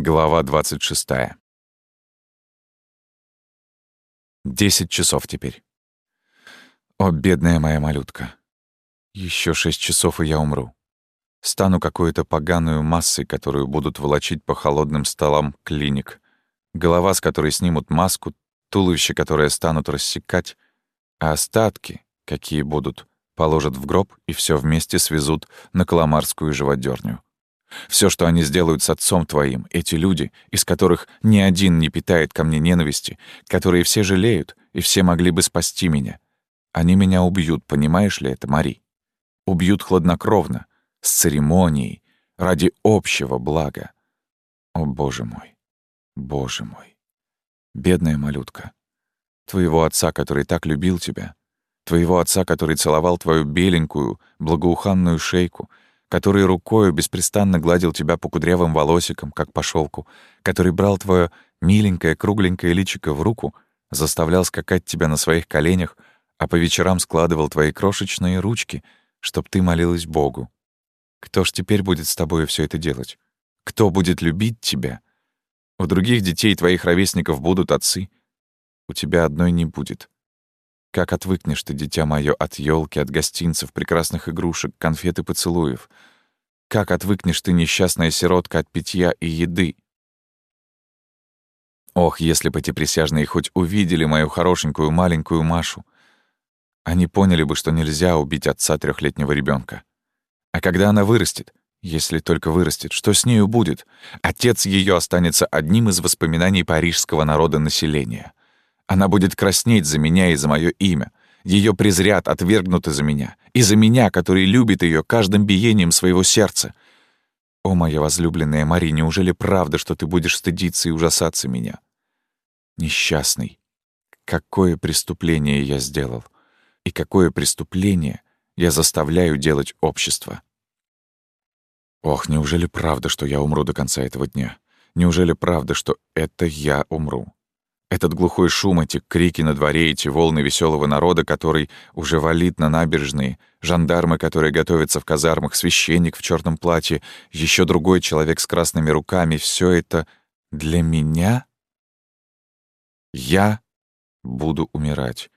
Глава 26. Десять часов теперь. О, бедная моя малютка. Еще шесть часов, и я умру. Стану какой-то поганую массой, которую будут волочить по холодным столам клиник. Голова, с которой снимут маску, туловище, которое станут рассекать, а остатки, какие будут, положат в гроб и все вместе свезут на Коломарскую живодерню. Все, что они сделают с отцом твоим, эти люди, из которых ни один не питает ко мне ненависти, которые все жалеют и все могли бы спасти меня. Они меня убьют, понимаешь ли это, Мари? Убьют хладнокровно, с церемонией, ради общего блага. О, Боже мой, Боже мой, бедная малютка, твоего отца, который так любил тебя, твоего отца, который целовал твою беленькую, благоуханную шейку — который рукою беспрестанно гладил тебя по кудрявым волосикам, как по шелку, который брал твое миленькое кругленькое личико в руку, заставлял скакать тебя на своих коленях, а по вечерам складывал твои крошечные ручки, чтоб ты молилась Богу. Кто ж теперь будет с тобой все это делать? Кто будет любить тебя? У других детей твоих ровесников будут отцы. У тебя одной не будет. Как отвыкнешь ты, дитя мое, от елки, от гостинцев, прекрасных игрушек, конфет и поцелуев? Как отвыкнешь ты, несчастная сиротка, от питья и еды? Ох, если бы эти присяжные хоть увидели мою хорошенькую маленькую Машу. Они поняли бы, что нельзя убить отца трехлетнего ребенка. А когда она вырастет, если только вырастет, что с нею будет? Отец ее останется одним из воспоминаний парижского народа населения. Она будет краснеть за меня и за мое имя. Ее презрят, отвергнуты за меня. И за меня, который любит ее каждым биением своего сердца. О, моя возлюбленная Мари, неужели правда, что ты будешь стыдиться и ужасаться меня? Несчастный. Какое преступление я сделал? И какое преступление я заставляю делать общество? Ох, неужели правда, что я умру до конца этого дня? Неужели правда, что это я умру? Этот глухой шум, эти крики на дворе, эти волны веселого народа, который уже валит на набережные, жандармы, которые готовятся в казармах, священник в черном платье, еще другой человек с красными руками — все это для меня? Я буду умирать.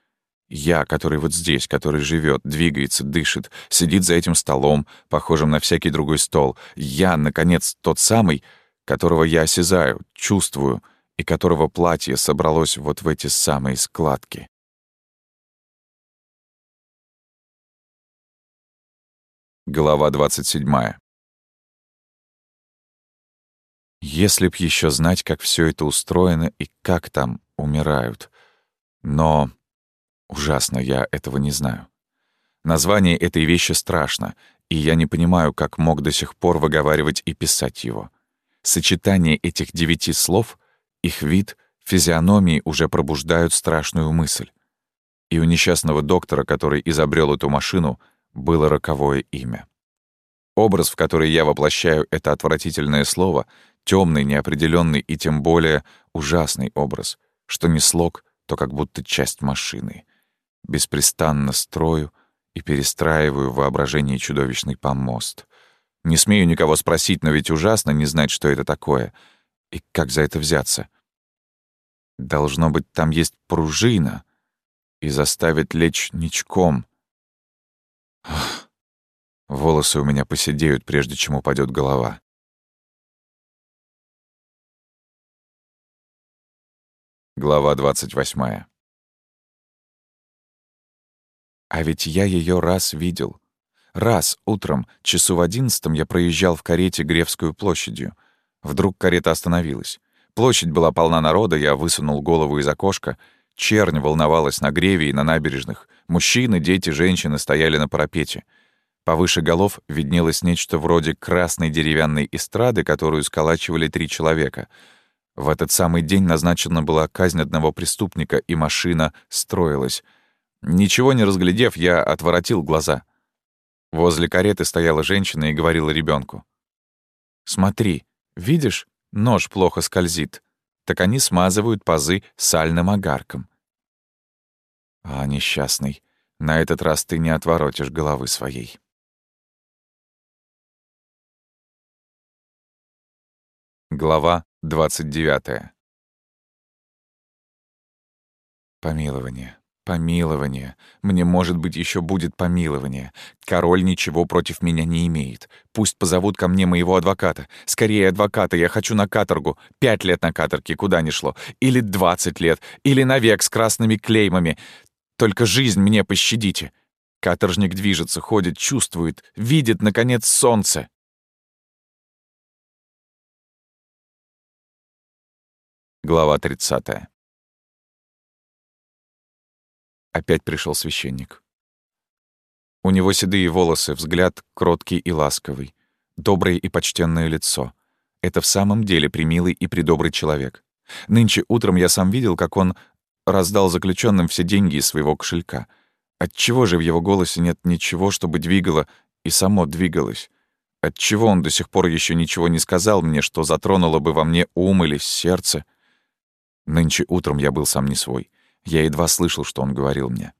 Я, который вот здесь, который живет, двигается, дышит, сидит за этим столом, похожим на всякий другой стол. Я, наконец, тот самый, которого я осязаю, чувствую — и которого платье собралось вот в эти самые складки. Глава 27. Если б еще знать, как все это устроено и как там умирают. Но ужасно, я этого не знаю. Название этой вещи страшно, и я не понимаю, как мог до сих пор выговаривать и писать его. Сочетание этих девяти слов их вид, физиономии уже пробуждают страшную мысль. И у несчастного доктора, который изобрел эту машину, было роковое имя. Образ, в который я воплощаю это отвратительное слово, темный, неопределенный и тем более ужасный образ, что не слог, то как будто часть машины. Беспрестанно строю и перестраиваю в воображении чудовищный помост. Не смею никого спросить, но ведь ужасно не знать, что это такое — и как за это взяться? Должно быть, там есть пружина и заставить лечь ничком. Ах, волосы у меня поседеют, прежде чем упадет голова. Глава 28. А ведь я ее раз видел. Раз утром, часу в одиннадцатом, я проезжал в карете Гревскую площадью — Вдруг карета остановилась. Площадь была полна народа, я высунул голову из окошка. Чернь волновалась на греве и на набережных. Мужчины, дети, женщины стояли на парапете. Повыше голов виднелось нечто вроде красной деревянной эстрады, которую сколачивали три человека. В этот самый день назначена была казнь одного преступника, и машина строилась. Ничего не разглядев, я отворотил глаза. Возле кареты стояла женщина и говорила ребенку: «Смотри, Видишь, нож плохо скользит. Так они смазывают пазы сальным огарком. А, несчастный, на этот раз ты не отворотишь головы своей. Глава 29. Помилование. Помилование. Мне, может быть, еще будет помилование. Король ничего против меня не имеет. Пусть позовут ко мне моего адвоката. Скорее адвоката, я хочу на каторгу. Пять лет на каторге, куда ни шло. Или двадцать лет. Или навек с красными клеймами. Только жизнь мне пощадите. Каторжник движется, ходит, чувствует, видит, наконец, солнце. Глава 30. Опять пришел священник. У него седые волосы, взгляд кроткий и ласковый, доброе и почтенное лицо. Это в самом деле примилый и придобрый человек. Нынче утром я сам видел, как он раздал заключенным все деньги из своего кошелька. Отчего же в его голосе нет ничего, чтобы двигало и само двигалось? Отчего он до сих пор еще ничего не сказал мне, что затронуло бы во мне ум или сердце? Нынче утром я был сам не свой. Я едва слышал, что он говорил мне.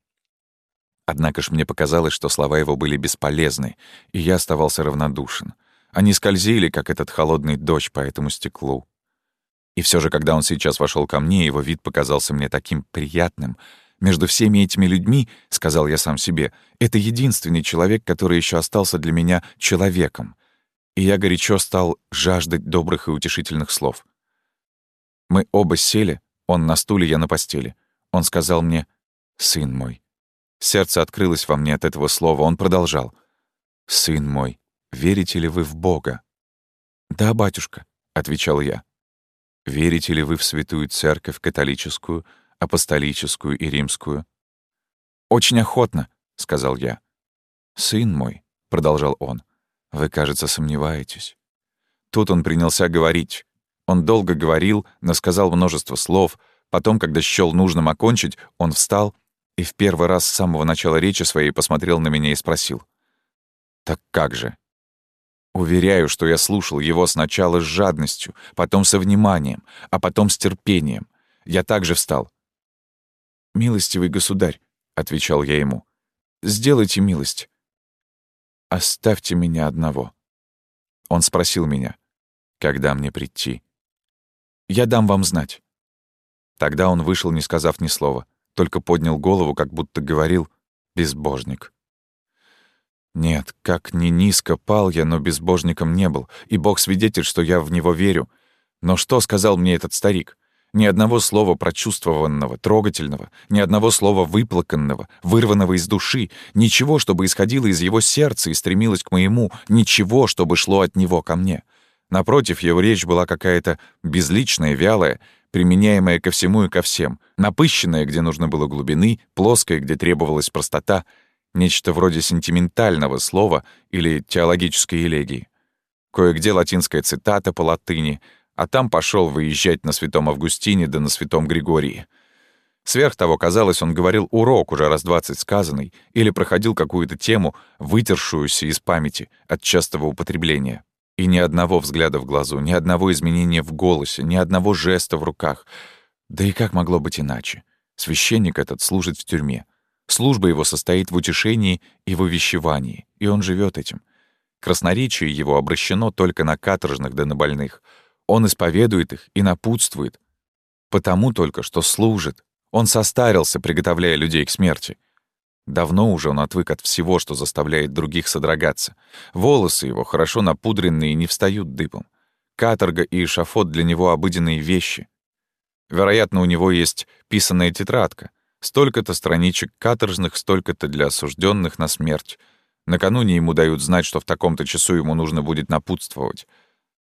Однако ж мне показалось, что слова его были бесполезны, и я оставался равнодушен. Они скользили, как этот холодный дождь по этому стеклу. И все же, когда он сейчас вошел ко мне, его вид показался мне таким приятным. Между всеми этими людьми, — сказал я сам себе, — это единственный человек, который еще остался для меня человеком. И я горячо стал жаждать добрых и утешительных слов. Мы оба сели, он на стуле, я на постели. Он сказал мне «Сын мой». Сердце открылось во мне от этого слова. Он продолжал «Сын мой, верите ли вы в Бога?» «Да, батюшка», — отвечал я. «Верите ли вы в святую церковь католическую, апостолическую и римскую?» «Очень охотно», — сказал я. «Сын мой», — продолжал он, — «вы, кажется, сомневаетесь». Тут он принялся говорить. Он долго говорил, насказал множество слов. Потом, когда счёл нужным окончить, он встал и в первый раз с самого начала речи своей посмотрел на меня и спросил. «Так как же?» Уверяю, что я слушал его сначала с жадностью, потом со вниманием, а потом с терпением. Я также встал. «Милостивый государь», — отвечал я ему, — «сделайте милость. Оставьте меня одного». Он спросил меня, когда мне прийти. Я дам вам знать». Тогда он вышел, не сказав ни слова, только поднял голову, как будто говорил «безбожник». Нет, как ни низко пал я, но безбожником не был, и Бог свидетель, что я в него верю. Но что сказал мне этот старик? Ни одного слова прочувствованного, трогательного, ни одного слова выплаканного, вырванного из души, ничего, чтобы исходило из его сердца и стремилось к моему, ничего, чтобы шло от него ко мне. Напротив, его речь была какая-то безличная, вялая, применяемая ко всему и ко всем, напыщенная, где нужно было глубины, плоская, где требовалась простота, нечто вроде сентиментального слова или теологической элегии. Кое-где латинская цитата по латыни, а там пошел выезжать на святом Августине да на святом Григории. Сверх того, казалось, он говорил урок, уже раз двадцать сказанный, или проходил какую-то тему, вытершуюся из памяти от частого употребления. И ни одного взгляда в глазу, ни одного изменения в голосе, ни одного жеста в руках. Да и как могло быть иначе? Священник этот служит в тюрьме. Служба его состоит в утешении и в увещевании, и он живет этим. Красноречие его обращено только на каторжных да на больных. Он исповедует их и напутствует. Потому только, что служит. Он состарился, приготовляя людей к смерти. Давно уже он отвык от всего, что заставляет других содрогаться. Волосы его хорошо напудренные не встают дыбом. Каторга и эшафот для него обыденные вещи. Вероятно, у него есть писанная тетрадка. Столько-то страничек каторжных, столько-то для осужденных на смерть. Накануне ему дают знать, что в таком-то часу ему нужно будет напутствовать.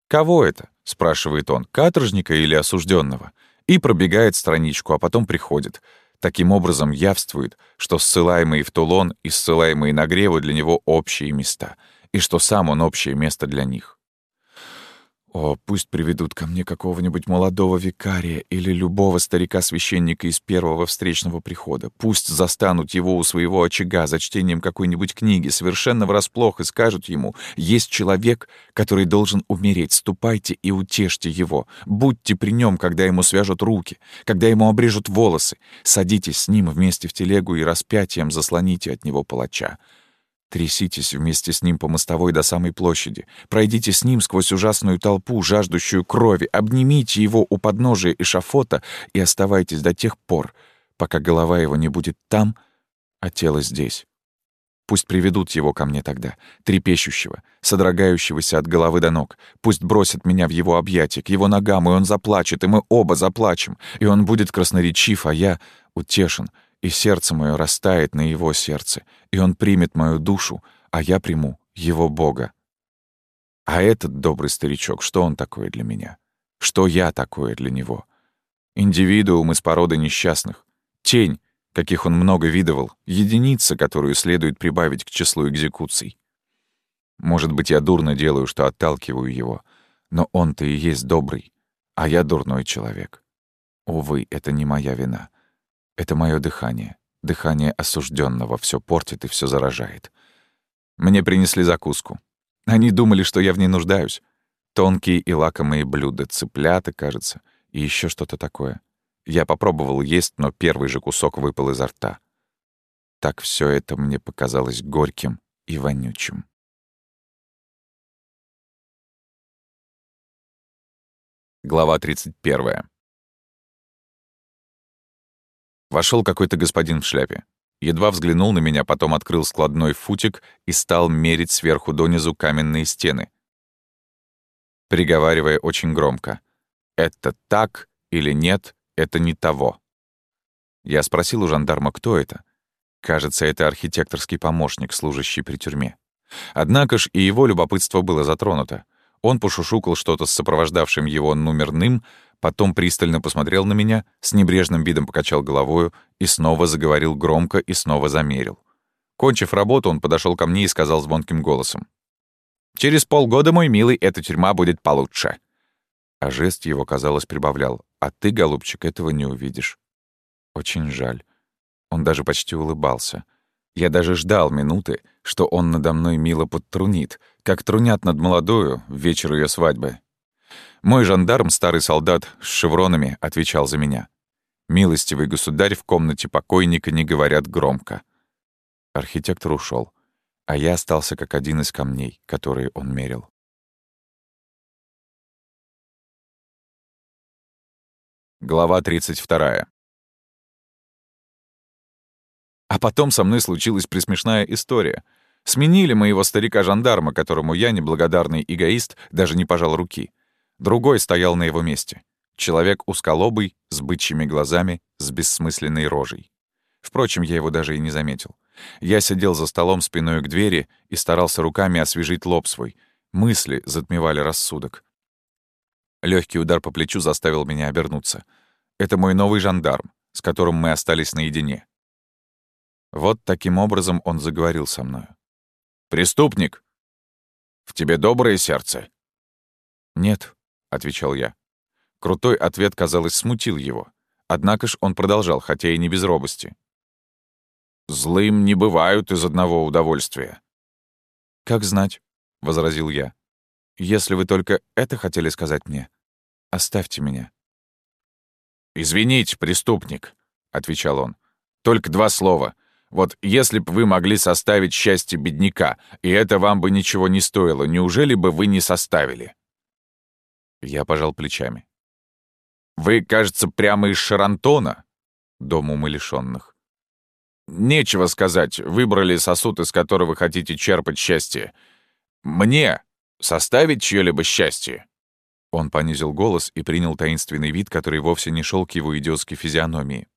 «Кого это?» — спрашивает он, каторжника или осужденного, И пробегает страничку, а потом приходит — Таким образом явствует, что ссылаемые в Тулон и ссылаемые на Греву для него общие места, и что сам он общее место для них. О, пусть приведут ко мне какого-нибудь молодого викария или любого старика-священника из первого встречного прихода. Пусть застанут его у своего очага за чтением какой-нибудь книги, совершенно врасплох, и скажут ему, есть человек, который должен умереть, ступайте и утешьте его. Будьте при нем, когда ему свяжут руки, когда ему обрежут волосы. Садитесь с ним вместе в телегу и распятием заслоните от него палача. Тряситесь вместе с ним по мостовой до самой площади. Пройдите с ним сквозь ужасную толпу, жаждущую крови. Обнимите его у подножия эшафота и оставайтесь до тех пор, пока голова его не будет там, а тело здесь. Пусть приведут его ко мне тогда, трепещущего, содрогающегося от головы до ног. Пусть бросят меня в его объятия, к его ногам, и он заплачет, и мы оба заплачем. И он будет красноречив, а я утешен, и сердце мое растает на его сердце, и он примет мою душу, а я приму его Бога. А этот добрый старичок, что он такое для меня? Что я такое для него? Индивидуум из породы несчастных. Тень, каких он много видывал, единица, которую следует прибавить к числу экзекуций. Может быть, я дурно делаю, что отталкиваю его, но он-то и есть добрый, а я дурной человек. Увы, это не моя вина. Это мое дыхание. Дыхание осужденного все портит и все заражает. Мне принесли закуску. Они думали, что я в ней нуждаюсь. Тонкие и лакомые блюда, цыплята, кажется, и еще что-то такое. Я попробовал есть, но первый же кусок выпал изо рта. Так все это мне показалось горьким и вонючим. Глава 31. Вошел какой-то господин в шляпе. Едва взглянул на меня, потом открыл складной футик и стал мерить сверху донизу каменные стены, приговаривая очень громко. «Это так или нет, это не того. Я спросил у жандарма, кто это. Кажется, это архитекторский помощник, служащий при тюрьме. Однако ж и его любопытство было затронуто. Он пошушукал что-то с сопровождавшим его номерным, потом пристально посмотрел на меня, с небрежным видом покачал головою и снова заговорил громко и снова замерил. Кончив работу, он подошел ко мне и сказал звонким голосом. «Через полгода, мой милый, эта тюрьма будет получше». А жест его, казалось, прибавлял. А ты, голубчик, этого не увидишь. Очень жаль. Он даже почти улыбался. Я даже ждал минуты, что он надо мной мило подтрунит, как трунят над молодою в вечер ее свадьбы. Мой жандарм, старый солдат с шевронами, отвечал за меня. «Милостивый государь, в комнате покойника не говорят громко». Архитектор ушел, а я остался как один из камней, которые он мерил. Глава 32. А потом со мной случилась присмешная история. Сменили моего старика-жандарма, которому я, неблагодарный эгоист, даже не пожал руки. Другой стоял на его месте. Человек узколобый, с бычьими глазами, с бессмысленной рожей. Впрочем, я его даже и не заметил. Я сидел за столом спиной к двери и старался руками освежить лоб свой. Мысли затмевали рассудок. Легкий удар по плечу заставил меня обернуться. Это мой новый жандарм, с которым мы остались наедине. Вот таким образом он заговорил со мною. «Преступник! В тебе доброе сердце?» «Нет», — отвечал я. Крутой ответ, казалось, смутил его. Однако ж он продолжал, хотя и не без робости. «Злым не бывают из одного удовольствия». «Как знать», — возразил я. «Если вы только это хотели сказать мне, Оставьте меня». «Извините, преступник», — отвечал он. «Только два слова. Вот если бы вы могли составить счастье бедняка, и это вам бы ничего не стоило, неужели бы вы не составили?» Я пожал плечами. «Вы, кажется, прямо из Шарантона?» Дом умалишенных. «Нечего сказать, выбрали сосуд, из которого хотите черпать счастье. Мне составить чье-либо счастье?» Он понизил голос и принял таинственный вид, который вовсе не шел к его идиотской физиономии.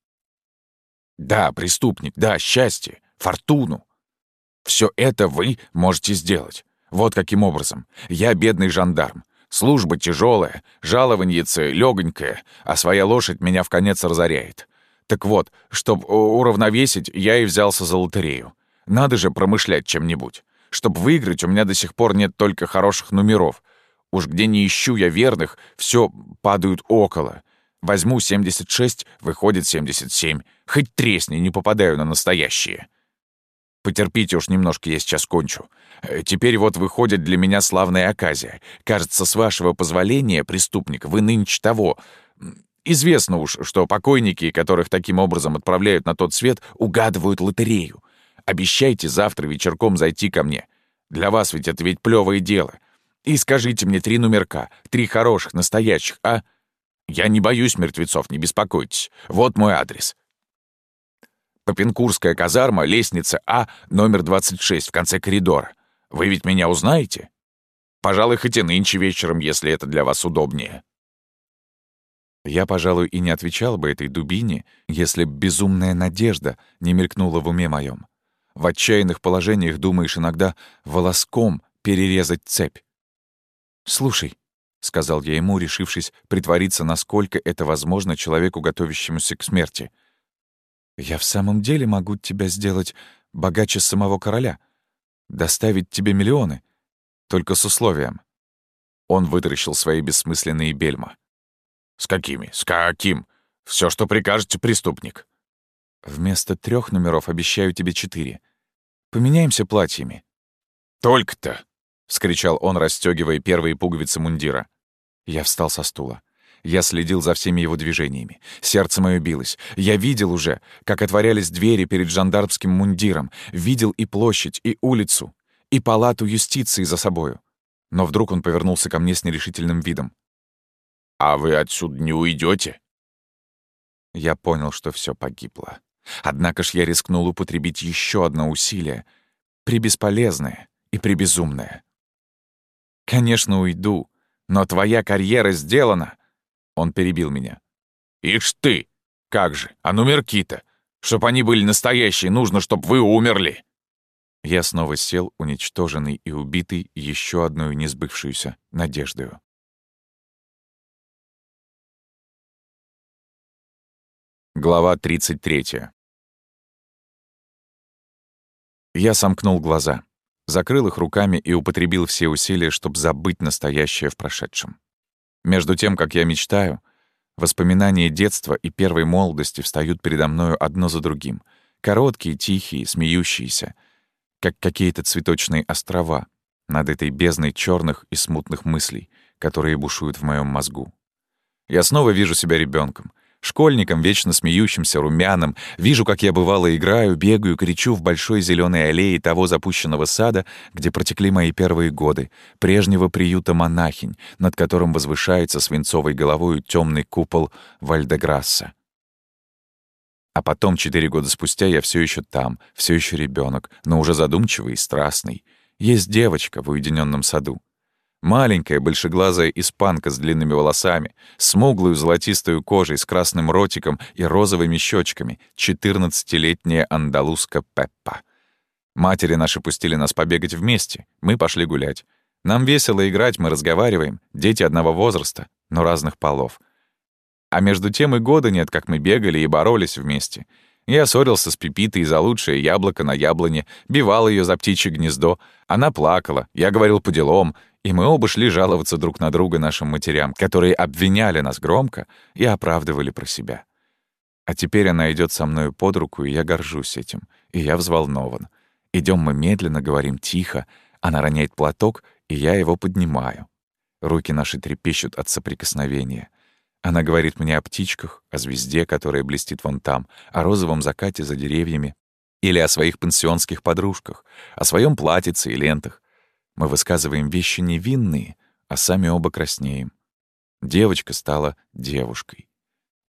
«Да, преступник, да, счастье, фортуну. Все это вы можете сделать. Вот каким образом. Я бедный жандарм. Служба тяжелая, жалованьице легонькое, а своя лошадь меня в конец разоряет. Так вот, чтобы уравновесить, я и взялся за лотерею. Надо же промышлять чем-нибудь. Чтобы выиграть, у меня до сих пор нет только хороших номеров, Уж где не ищу я верных, все падают около. Возьму 76, выходит 77. Хоть тресни, не попадаю на настоящие. Потерпите уж немножко, я сейчас кончу. Э, теперь вот выходит для меня славная оказия. Кажется, с вашего позволения, преступник, вы нынче того. Известно уж, что покойники, которых таким образом отправляют на тот свет, угадывают лотерею. Обещайте завтра вечерком зайти ко мне. Для вас ведь это ведь плевое дело. И скажите мне три номерка, три хороших, настоящих, а? Я не боюсь мертвецов, не беспокойтесь. Вот мой адрес. Попенкурская казарма, лестница А, номер 26, в конце коридора. Вы ведь меня узнаете? Пожалуй, хоть и нынче вечером, если это для вас удобнее. Я, пожалуй, и не отвечал бы этой дубине, если б безумная надежда не мелькнула в уме моем. В отчаянных положениях думаешь иногда волоском перерезать цепь. «Слушай», — сказал я ему, решившись притвориться, насколько это возможно человеку, готовящемуся к смерти. «Я в самом деле могу тебя сделать богаче самого короля, доставить тебе миллионы, только с условием». Он вытаращил свои бессмысленные бельма. «С какими? С каким? Все, что прикажете, преступник». «Вместо трех номеров обещаю тебе четыре. Поменяемся платьями». «Только-то!» — вскричал он, расстегивая первые пуговицы мундира. Я встал со стула. Я следил за всеми его движениями. Сердце мое билось. Я видел уже, как отворялись двери перед жандармским мундиром, видел и площадь, и улицу, и палату юстиции за собою. Но вдруг он повернулся ко мне с нерешительным видом. «А вы отсюда не уйдете? Я понял, что все погибло. Однако ж я рискнул употребить еще одно усилие, прибесполезное и прибезумное. «Конечно, уйду. Но твоя карьера сделана!» Он перебил меня. «Ишь ты! Как же! А номерки-то? Чтоб они были настоящие, нужно, чтоб вы умерли!» Я снова сел, уничтоженный и убитый еще одной несбывшуюся надеждою. Глава 33. Я сомкнул глаза закрыл их руками и употребил все усилия, чтобы забыть настоящее в прошедшем. Между тем, как я мечтаю, воспоминания детства и первой молодости встают передо мною одно за другим, короткие, тихие, смеющиеся, как какие-то цветочные острова над этой бездной черных и смутных мыслей, которые бушуют в моем мозгу. Я снова вижу себя ребенком, Школьником, вечно смеющимся, румяным, вижу, как я бывало играю, бегаю, кричу в большой зеленой аллее того запущенного сада, где протекли мои первые годы, прежнего приюта монахинь, над которым возвышается свинцовой головой темный купол Вальдеграсса. А потом, четыре года спустя, я все еще там, все еще ребенок, но уже задумчивый и страстный. Есть девочка в уединенном саду. Маленькая, большеглазая испанка с длинными волосами, смуглую золотистую кожей с красным ротиком и розовыми щечками, четырнадцатилетняя андалузка Пеппа. Матери наши пустили нас побегать вместе, мы пошли гулять. Нам весело играть, мы разговариваем, дети одного возраста, но разных полов. А между тем и года нет, как мы бегали и боролись вместе. Я ссорился с Пипитой за лучшее яблоко на яблоне, бивал ее за птичье гнездо. Она плакала, я говорил по делам, и мы оба шли жаловаться друг на друга нашим матерям, которые обвиняли нас громко и оправдывали про себя. А теперь она идет со мной под руку, и я горжусь этим, и я взволнован. Идем мы медленно, говорим тихо, она роняет платок, и я его поднимаю. Руки наши трепещут от соприкосновения. Она говорит мне о птичках, о звезде, которая блестит вон там, о розовом закате за деревьями, или о своих пансионских подружках, о своем платьице и лентах. Мы высказываем вещи невинные, а сами оба краснеем. Девочка стала девушкой.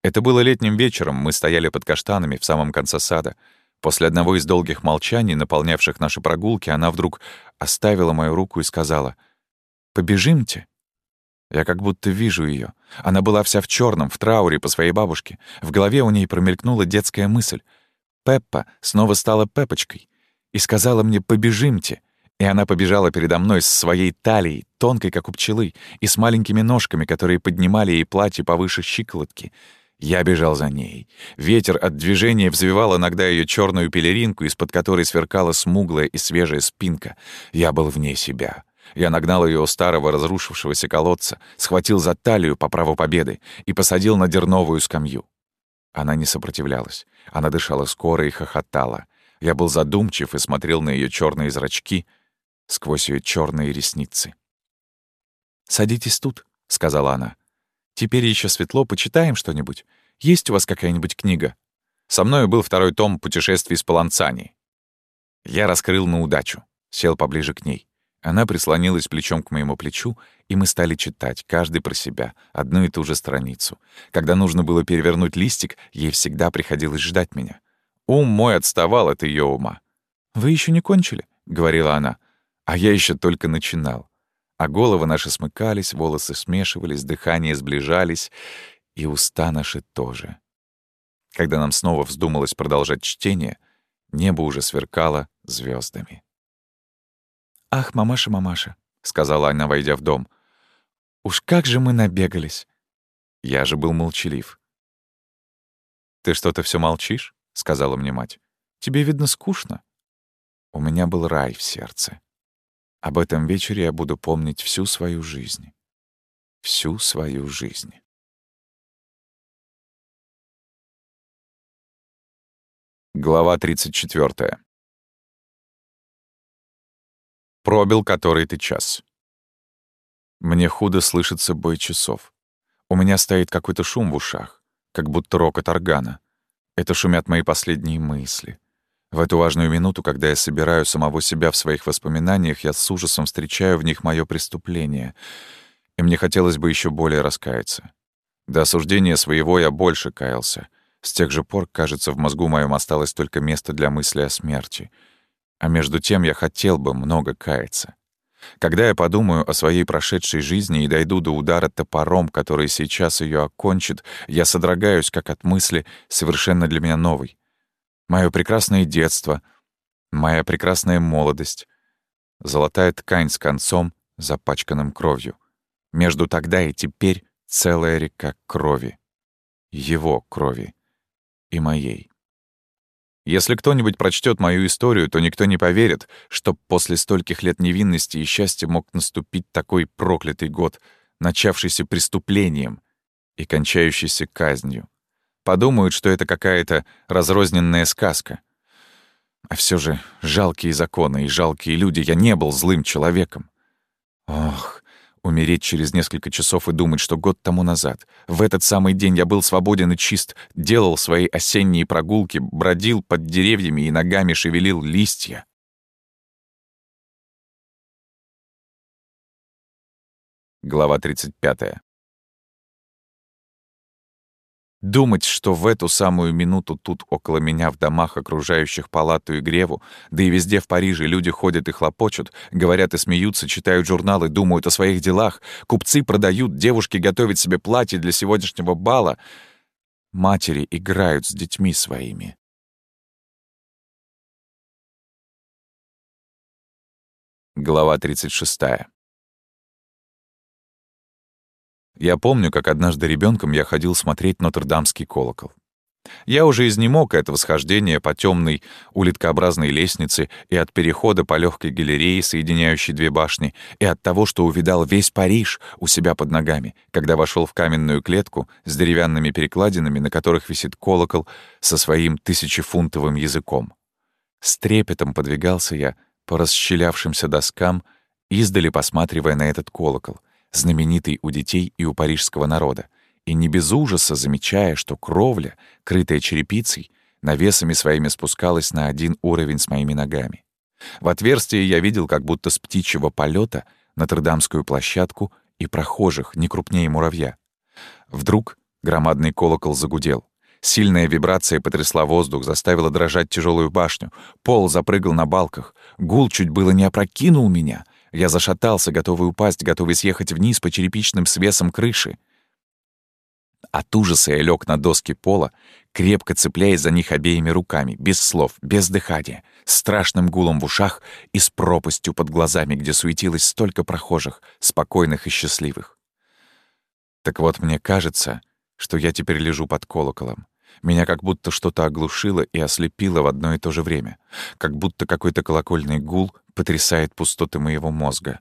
Это было летним вечером, мы стояли под каштанами в самом конце сада. После одного из долгих молчаний, наполнявших наши прогулки, она вдруг оставила мою руку и сказала «Побежимте». Я как будто вижу ее. Она была вся в черном, в трауре по своей бабушке. В голове у ней промелькнула детская мысль. Пеппа снова стала Пепочкой и сказала мне «побежимте». И она побежала передо мной с своей талией, тонкой, как у пчелы, и с маленькими ножками, которые поднимали ей платье повыше щиколотки. Я бежал за ней. Ветер от движения взвивал иногда ее черную пелеринку, из-под которой сверкала смуглая и свежая спинка. Я был вне себя. Я нагнал ее у старого разрушившегося колодца, схватил за талию по праву победы и посадил на дерновую скамью. Она не сопротивлялась. Она дышала скоро и хохотала. Я был задумчив и смотрел на ее черные зрачки — сквозь ее черные ресницы. «Садитесь тут», — сказала она. «Теперь еще светло, почитаем что-нибудь. Есть у вас какая-нибудь книга?» Со мной был второй том «Путешествий с Паланцани». Я раскрыл на удачу, сел поближе к ней. Она прислонилась плечом к моему плечу, и мы стали читать, каждый про себя, одну и ту же страницу. Когда нужно было перевернуть листик, ей всегда приходилось ждать меня. Ум мой отставал от ее ума. «Вы еще не кончили?» — говорила она. А я еще только начинал. А головы наши смыкались, волосы смешивались, дыхание сближались, и уста наши тоже. Когда нам снова вздумалось продолжать чтение, небо уже сверкало звездами. «Ах, мамаша, мамаша», — сказала она, войдя в дом, — «уж как же мы набегались!» Я же был молчалив. «Ты что-то все молчишь?» — сказала мне мать. «Тебе, видно, скучно?» У меня был рай в сердце. Об этом вечере я буду помнить всю свою жизнь. Всю свою жизнь. Глава 34. Пробил который ты час. Мне худо слышится бой часов. У меня стоит какой-то шум в ушах, как будто рокот органа. Это шумят мои последние мысли. В эту важную минуту, когда я собираю самого себя в своих воспоминаниях, я с ужасом встречаю в них мое преступление. И мне хотелось бы еще более раскаяться. До осуждения своего я больше каялся — с тех же пор, кажется, в мозгу моем осталось только место для мысли о смерти. А между тем я хотел бы много каяться. Когда я подумаю о своей прошедшей жизни и дойду до удара топором, который сейчас ее окончит, я содрогаюсь, как от мысли, совершенно для меня новой. Мое прекрасное детство, моя прекрасная молодость, золотая ткань с концом, запачканным кровью. Между тогда и теперь целая река крови. Его крови и моей. Если кто-нибудь прочтет мою историю, то никто не поверит, что после стольких лет невинности и счастья мог наступить такой проклятый год, начавшийся преступлением и кончающийся казнью. Подумают, что это какая-то разрозненная сказка. А все же жалкие законы и жалкие люди, я не был злым человеком. Ох, Умереть через несколько часов и думать, что год тому назад, в этот самый день я был свободен и чист, делал свои осенние прогулки, бродил под деревьями и ногами шевелил листья. Глава 35. Думать, что в эту самую минуту тут около меня в домах, окружающих палату и греву, да и везде в Париже люди ходят и хлопочут, говорят и смеются, читают журналы, думают о своих делах, купцы продают, девушки готовят себе платье для сегодняшнего бала, матери играют с детьми своими. Глава 36. Я помню, как однажды ребенком я ходил смотреть Нотр-Дамский колокол. Я уже изнемог от восхождения по темной улиткообразной лестнице и от перехода по легкой галерее, соединяющей две башни, и от того, что увидал весь Париж у себя под ногами, когда вошел в каменную клетку с деревянными перекладинами, на которых висит колокол со своим тысячефунтовым языком. С трепетом подвигался я по расщелявшимся доскам, издали посматривая на этот колокол — знаменитый у детей и у парижского народа, и не без ужаса замечая, что кровля, крытая черепицей, навесами своими спускалась на один уровень с моими ногами. В отверстие я видел как будто с птичьего полета Нотр-Дамскую площадку и прохожих, не крупнее муравья. Вдруг громадный колокол загудел. Сильная вибрация потрясла воздух, заставила дрожать тяжелую башню. Пол запрыгал на балках. Гул чуть было не опрокинул меня, я зашатался, готовый упасть, готовый съехать вниз по черепичным свесам крыши. От ужаса я лег на доски пола, крепко цепляясь за них обеими руками, без слов, без дыхания, страшным гулом в ушах и с пропастью под глазами, где суетилось столько прохожих, спокойных и счастливых. Так вот, мне кажется, что я теперь лежу под колоколом. Меня как будто что-то оглушило и ослепило в одно и то же время. Как будто какой-то колокольный гул потрясает пустоты моего мозга.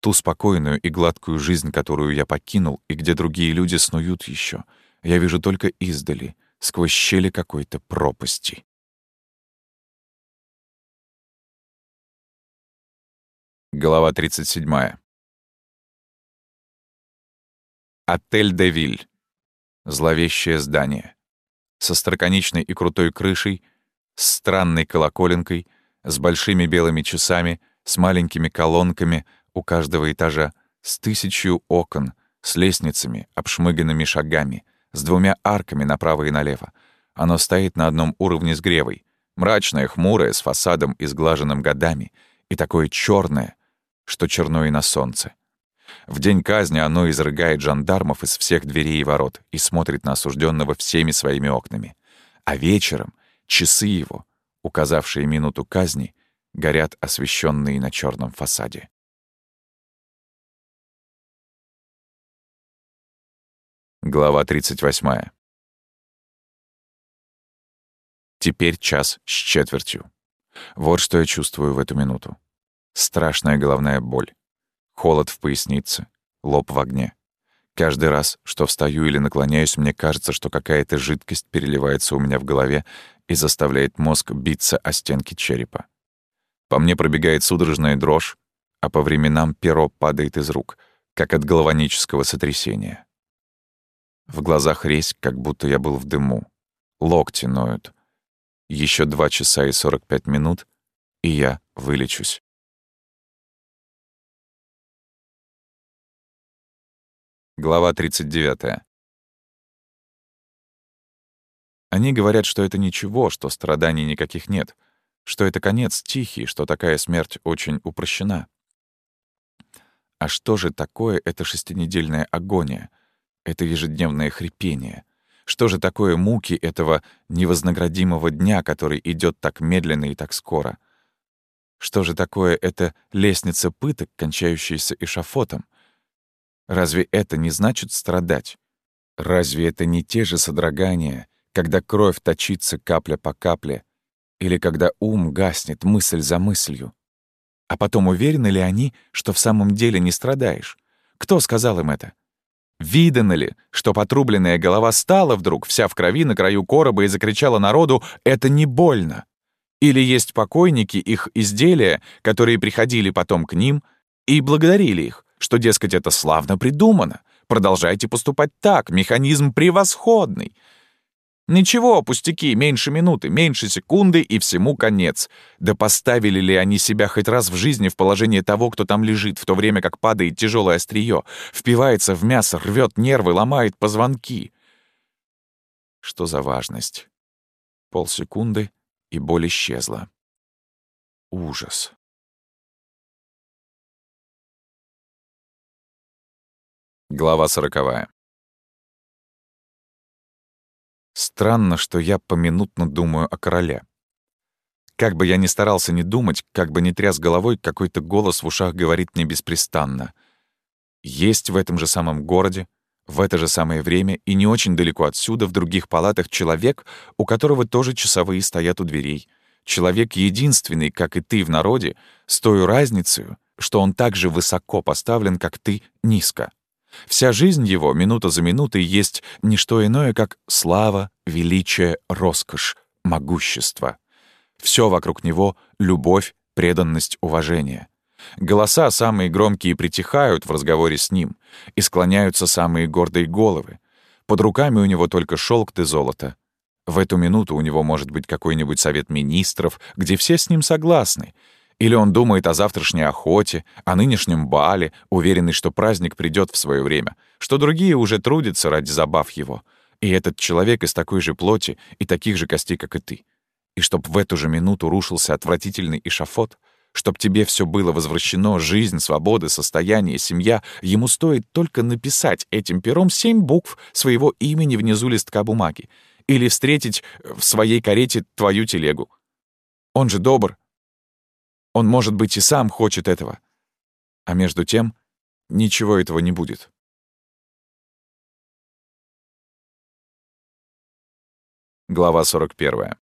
Ту спокойную и гладкую жизнь, которую я покинул, и где другие люди снуют еще, я вижу только издали, сквозь щели какой-то пропасти. Глава 37. Отель «Де Виль». Зловещее здание. Со строконечной и крутой крышей, странной колоколенкой — с большими белыми часами, с маленькими колонками у каждого этажа, с тысячью окон, с лестницами, обшмыганными шагами, с двумя арками направо и налево. Оно стоит на одном уровне с гревой, мрачное, хмурое, с фасадом, изглаженным годами, и такое черное, что черно и на солнце. В день казни оно изрыгает жандармов из всех дверей и ворот и смотрит на осужденного всеми своими окнами. А вечером часы его, указавшие минуту казни, горят освещенные на черном фасаде. Глава 38. Теперь час с четвертью. Вот что я чувствую в эту минуту. Страшная головная боль. Холод в пояснице, лоб в огне. Каждый раз, что встаю или наклоняюсь, мне кажется, что какая-то жидкость переливается у меня в голове и заставляет мозг биться о стенки черепа. По мне пробегает судорожная дрожь, а по временам перо падает из рук, как от головонического сотрясения. В глазах резь, как будто я был в дыму. Локти ноют. Еще два часа и сорок пять минут, и я вылечусь. Глава 39. Они говорят, что это ничего, что страданий никаких нет, что это конец тихий, что такая смерть очень упрощена. А что же такое эта шестинедельная агония, это ежедневное хрипение? Что же такое муки этого невознаградимого дня, который идет так медленно и так скоро? Что же такое эта лестница пыток, кончающаяся эшафотом? Разве это не значит страдать? Разве это не те же содрогания, когда кровь точится капля по капле, или когда ум гаснет мысль за мыслью? А потом уверены ли они, что в самом деле не страдаешь? Кто сказал им это? Видано ли, что потрубленная голова стала вдруг вся в крови на краю короба и закричала народу «это не больно»? Или есть покойники, их изделия, которые приходили потом к ним и благодарили их, что, дескать, это славно придумано. Продолжайте поступать так, механизм превосходный. Ничего, пустяки, меньше минуты, меньше секунды и всему конец. Да поставили ли они себя хоть раз в жизни в положение того, кто там лежит, в то время как падает тяжелое острие, впивается в мясо, рвет нервы, ломает позвонки? Что за важность? Полсекунды, и боль исчезла. Ужас. Глава сороковая. Странно, что я поминутно думаю о короле. Как бы я ни старался не думать, как бы ни тряс головой, какой-то голос в ушах говорит мне беспрестанно. Есть в этом же самом городе, в это же самое время и не очень далеко отсюда, в других палатах, человек, у которого тоже часовые стоят у дверей. Человек единственный, как и ты в народе, с той разницей, что он так же высоко поставлен, как ты, низко. Вся жизнь его, минута за минутой, есть не что иное, как слава, величие, роскошь, могущество. Все вокруг него — любовь, преданность, уважение. Голоса самые громкие притихают в разговоре с ним, и склоняются самые гордые головы. Под руками у него только шелк и золото. В эту минуту у него может быть какой-нибудь совет министров, где все с ним согласны — или он думает о завтрашней охоте, о нынешнем бале, уверенный, что праздник придет в свое время, что другие уже трудятся ради забав его. И этот человек из такой же плоти и таких же костей, как и ты. И чтоб в эту же минуту рушился отвратительный эшафот, чтоб тебе все было возвращено, жизнь, свобода, состояние, семья, ему стоит только написать этим пером семь букв своего имени внизу листка бумаги или встретить в своей карете твою телегу. Он же добр, он, может быть, и сам хочет этого. А между тем, ничего этого не будет. Глава 41.